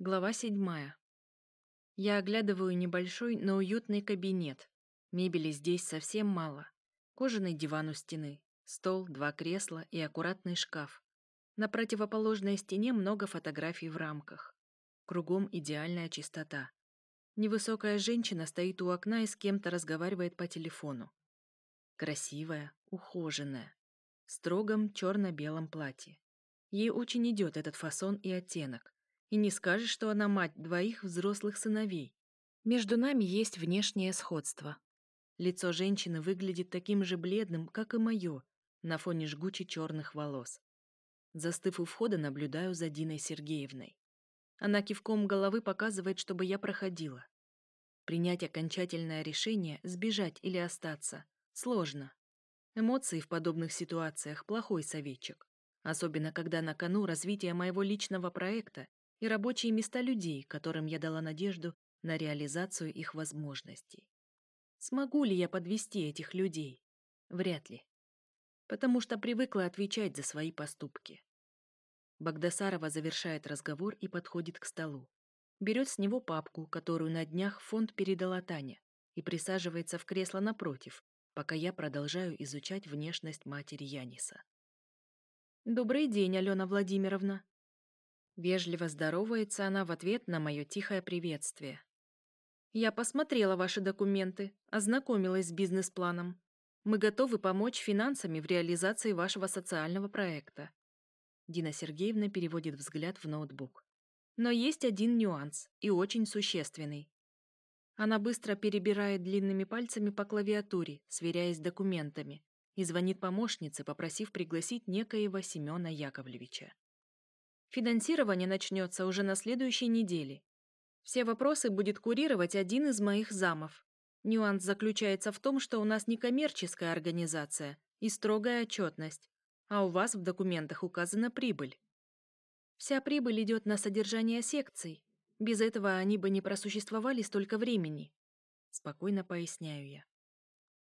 Глава 7. Я оглядываю небольшой, но уютный кабинет. Мебели здесь совсем мало. Кожаный диван у стены, стол, два кресла и аккуратный шкаф. На противоположной стене много фотографий в рамках. Кругом идеальная чистота. Невысокая женщина стоит у окна и с кем-то разговаривает по телефону. Красивая, ухоженная. В строгом черно-белом платье. Ей очень идет этот фасон и оттенок и не скажешь, что она мать двоих взрослых сыновей. Между нами есть внешнее сходство. Лицо женщины выглядит таким же бледным, как и мое, на фоне жгучи черных волос. Застыв у входа, наблюдаю за Диной Сергеевной. Она кивком головы показывает, чтобы я проходила. Принять окончательное решение, сбежать или остаться, сложно. Эмоции в подобных ситуациях – плохой советчик. Особенно, когда на кону развитие моего личного проекта и рабочие места людей, которым я дала надежду на реализацию их возможностей. Смогу ли я подвести этих людей? Вряд ли. Потому что привыкла отвечать за свои поступки. Богдасарова завершает разговор и подходит к столу. Берет с него папку, которую на днях фонд передала Таня, и присаживается в кресло напротив, пока я продолжаю изучать внешность матери Яниса. «Добрый день, Алена Владимировна», Вежливо здоровается она в ответ на мое тихое приветствие. «Я посмотрела ваши документы, ознакомилась с бизнес-планом. Мы готовы помочь финансами в реализации вашего социального проекта». Дина Сергеевна переводит взгляд в ноутбук. Но есть один нюанс, и очень существенный. Она быстро перебирает длинными пальцами по клавиатуре, сверяясь с документами, и звонит помощнице, попросив пригласить некоего Семена Яковлевича. Финансирование начнется уже на следующей неделе. Все вопросы будет курировать один из моих замов. Нюанс заключается в том, что у нас не коммерческая организация и строгая отчетность, а у вас в документах указана прибыль. Вся прибыль идет на содержание секций. Без этого они бы не просуществовали столько времени. Спокойно поясняю я.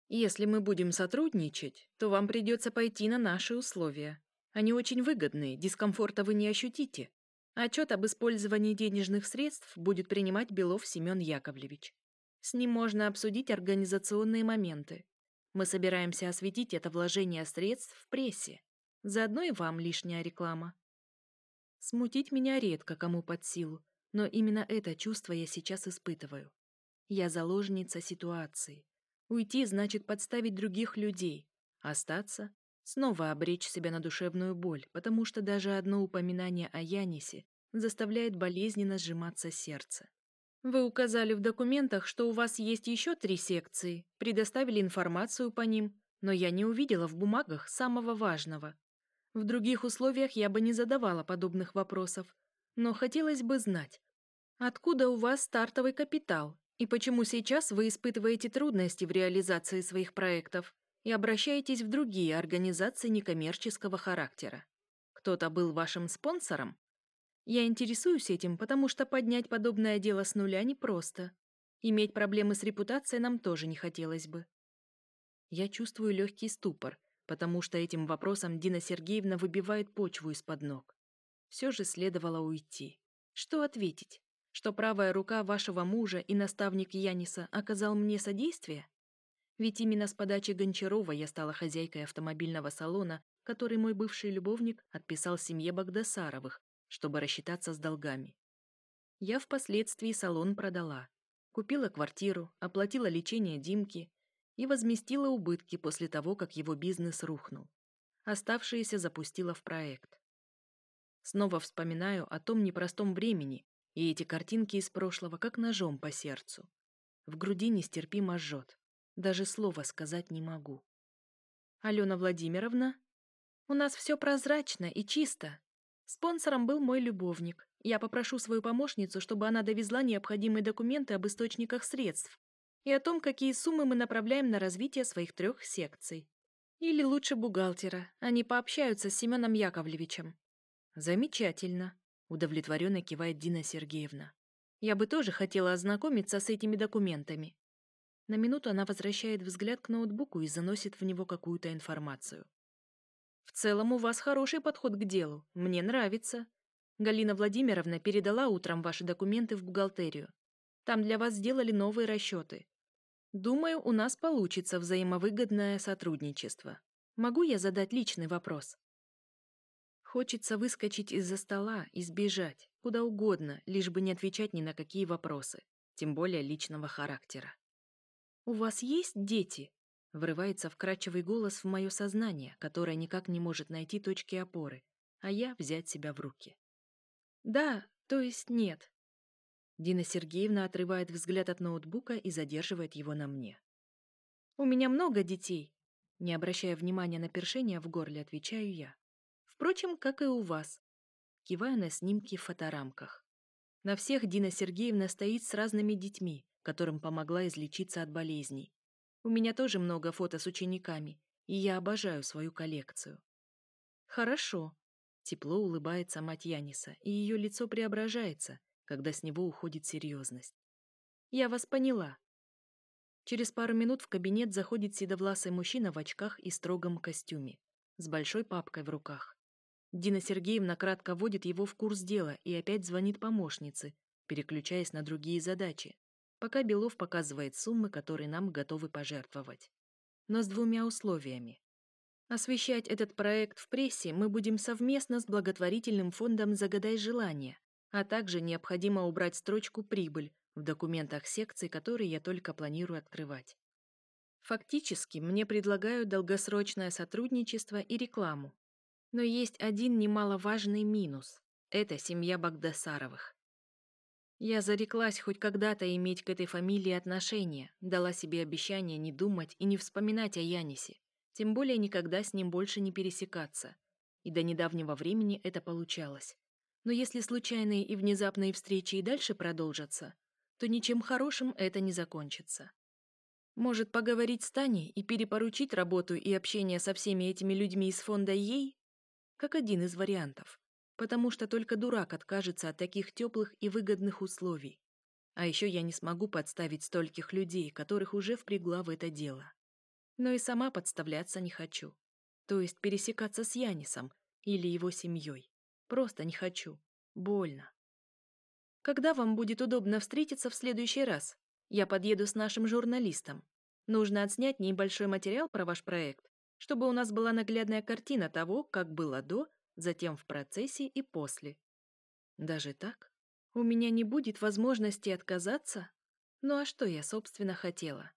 Если мы будем сотрудничать, то вам придется пойти на наши условия. Они очень выгодные, дискомфорта вы не ощутите. А Отчет об использовании денежных средств будет принимать Белов Семен Яковлевич. С ним можно обсудить организационные моменты. Мы собираемся осветить это вложение средств в прессе. Заодно и вам лишняя реклама. Смутить меня редко кому под силу, но именно это чувство я сейчас испытываю. Я заложница ситуации. Уйти значит подставить других людей. Остаться Снова обречь себя на душевную боль, потому что даже одно упоминание о Янисе заставляет болезненно сжиматься сердце. Вы указали в документах, что у вас есть еще три секции, предоставили информацию по ним, но я не увидела в бумагах самого важного. В других условиях я бы не задавала подобных вопросов, но хотелось бы знать, откуда у вас стартовый капитал и почему сейчас вы испытываете трудности в реализации своих проектов? и обращаетесь в другие организации некоммерческого характера. Кто-то был вашим спонсором? Я интересуюсь этим, потому что поднять подобное дело с нуля непросто. Иметь проблемы с репутацией нам тоже не хотелось бы. Я чувствую легкий ступор, потому что этим вопросом Дина Сергеевна выбивает почву из-под ног. Все же следовало уйти. Что ответить? Что правая рука вашего мужа и наставник Яниса оказал мне содействие? Ведь именно с подачи Гончарова я стала хозяйкой автомобильного салона, который мой бывший любовник отписал семье Багдасаровых, чтобы рассчитаться с долгами. Я впоследствии салон продала. Купила квартиру, оплатила лечение Димки и возместила убытки после того, как его бизнес рухнул. Оставшиеся запустила в проект. Снова вспоминаю о том непростом времени, и эти картинки из прошлого как ножом по сердцу. В груди нестерпимо жжет. Даже слова сказать не могу. Алена Владимировна, у нас все прозрачно и чисто. Спонсором был мой любовник. Я попрошу свою помощницу, чтобы она довезла необходимые документы об источниках средств и о том, какие суммы мы направляем на развитие своих трех секций. Или лучше бухгалтера. Они пообщаются с Семеном Яковлевичем. Замечательно, удовлетворенно кивает Дина Сергеевна. Я бы тоже хотела ознакомиться с этими документами. На минуту она возвращает взгляд к ноутбуку и заносит в него какую-то информацию. «В целом у вас хороший подход к делу. Мне нравится. Галина Владимировна передала утром ваши документы в бухгалтерию. Там для вас сделали новые расчеты. Думаю, у нас получится взаимовыгодное сотрудничество. Могу я задать личный вопрос?» Хочется выскочить из-за стола и сбежать, куда угодно, лишь бы не отвечать ни на какие вопросы, тем более личного характера. «У вас есть дети?» — врывается вкрадчивый голос в мое сознание, которое никак не может найти точки опоры, а я взять себя в руки. «Да, то есть нет». Дина Сергеевна отрывает взгляд от ноутбука и задерживает его на мне. «У меня много детей», — не обращая внимания на першение в горле, отвечаю я. «Впрочем, как и у вас», — кивая на снимки в фоторамках. На всех Дина Сергеевна стоит с разными детьми, которым помогла излечиться от болезней. У меня тоже много фото с учениками, и я обожаю свою коллекцию. Хорошо. Тепло улыбается мать Яниса, и ее лицо преображается, когда с него уходит серьезность. Я вас поняла. Через пару минут в кабинет заходит седовласый мужчина в очках и строгом костюме, с большой папкой в руках. Дина Сергеевна кратко вводит его в курс дела и опять звонит помощнице, переключаясь на другие задачи пока Белов показывает суммы, которые нам готовы пожертвовать. Но с двумя условиями. Освещать этот проект в прессе мы будем совместно с благотворительным фондом «Загадай желание», а также необходимо убрать строчку «Прибыль» в документах секции, которые я только планирую открывать. Фактически мне предлагают долгосрочное сотрудничество и рекламу. Но есть один немаловажный минус – это семья Багдасаровых. Я зареклась хоть когда-то иметь к этой фамилии отношение, дала себе обещание не думать и не вспоминать о Янисе, тем более никогда с ним больше не пересекаться. И до недавнего времени это получалось. Но если случайные и внезапные встречи и дальше продолжатся, то ничем хорошим это не закончится. Может, поговорить с Таней и перепоручить работу и общение со всеми этими людьми из фонда ей? Как один из вариантов потому что только дурак откажется от таких теплых и выгодных условий. А еще я не смогу подставить стольких людей, которых уже впрягла в это дело. Но и сама подставляться не хочу. То есть пересекаться с Янисом или его семьей. Просто не хочу. Больно. Когда вам будет удобно встретиться в следующий раз? Я подъеду с нашим журналистом. Нужно отснять небольшой материал про ваш проект, чтобы у нас была наглядная картина того, как было до, затем в процессе и после. Даже так? У меня не будет возможности отказаться? Ну а что я, собственно, хотела?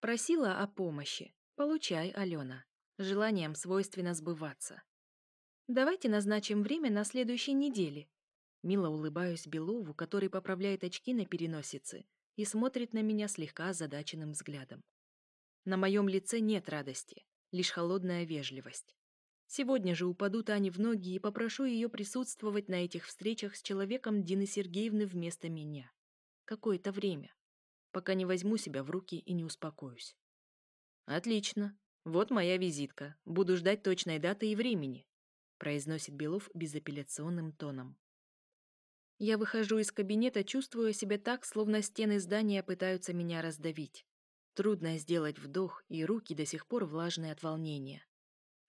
Просила о помощи. Получай, Алена. Желанием свойственно сбываться. Давайте назначим время на следующей неделе. Мило улыбаюсь Белову, который поправляет очки на переносице и смотрит на меня слегка озадаченным взглядом. На моем лице нет радости, лишь холодная вежливость. Сегодня же упаду Тане в ноги и попрошу ее присутствовать на этих встречах с человеком Дины Сергеевны вместо меня. Какое-то время. Пока не возьму себя в руки и не успокоюсь. Отлично. Вот моя визитка. Буду ждать точной даты и времени. Произносит Белов безапелляционным тоном. Я выхожу из кабинета, чувствуя себя так, словно стены здания пытаются меня раздавить. Трудно сделать вдох, и руки до сих пор влажные от волнения.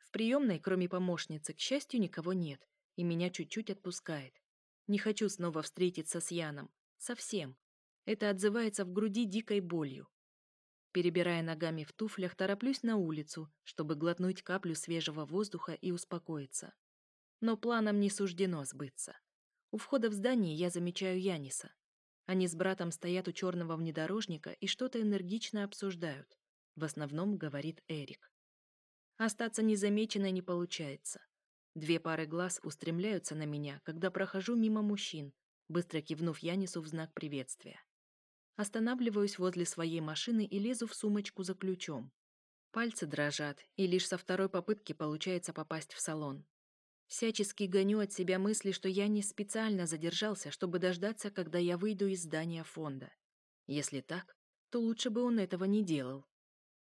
В приемной, кроме помощницы, к счастью, никого нет, и меня чуть-чуть отпускает. Не хочу снова встретиться с Яном. Совсем. Это отзывается в груди дикой болью. Перебирая ногами в туфлях, тороплюсь на улицу, чтобы глотнуть каплю свежего воздуха и успокоиться. Но планам не суждено сбыться. У входа в здание я замечаю Яниса. Они с братом стоят у черного внедорожника и что-то энергично обсуждают. В основном говорит Эрик. Остаться незамеченной не получается. Две пары глаз устремляются на меня, когда прохожу мимо мужчин, быстро кивнув Янису в знак приветствия. Останавливаюсь возле своей машины и лезу в сумочку за ключом. Пальцы дрожат, и лишь со второй попытки получается попасть в салон. Всячески гоню от себя мысли, что я не специально задержался, чтобы дождаться, когда я выйду из здания фонда. Если так, то лучше бы он этого не делал.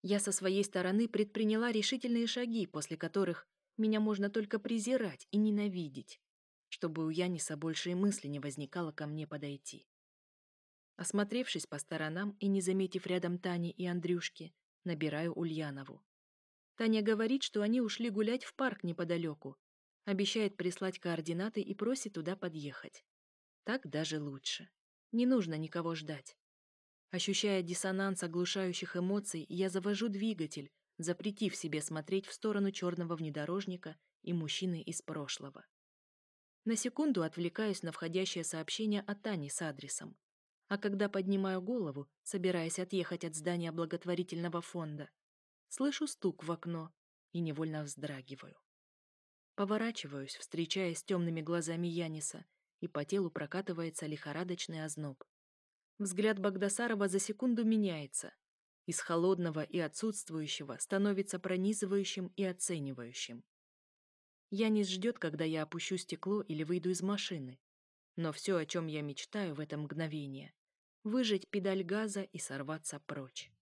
Я со своей стороны предприняла решительные шаги, после которых меня можно только презирать и ненавидеть, чтобы у Яниса больше и мысли не возникало ко мне подойти. Осмотревшись по сторонам и не заметив рядом Тани и Андрюшки, набираю Ульянову. Таня говорит, что они ушли гулять в парк неподалеку, обещает прислать координаты и просит туда подъехать. Так даже лучше. Не нужно никого ждать. Ощущая диссонанс оглушающих эмоций, я завожу двигатель, запретив себе смотреть в сторону черного внедорожника и мужчины из прошлого. На секунду отвлекаюсь на входящее сообщение от Тани с адресом. А когда поднимаю голову, собираясь отъехать от здания благотворительного фонда, слышу стук в окно и невольно вздрагиваю. Поворачиваюсь, встречаясь с темными глазами Яниса, и по телу прокатывается лихорадочный озноб. Взгляд Багдасарова за секунду меняется. Из холодного и отсутствующего становится пронизывающим и оценивающим. Янис ждет, когда я опущу стекло или выйду из машины. Но все, о чем я мечтаю в это мгновение – выжать педаль газа и сорваться прочь.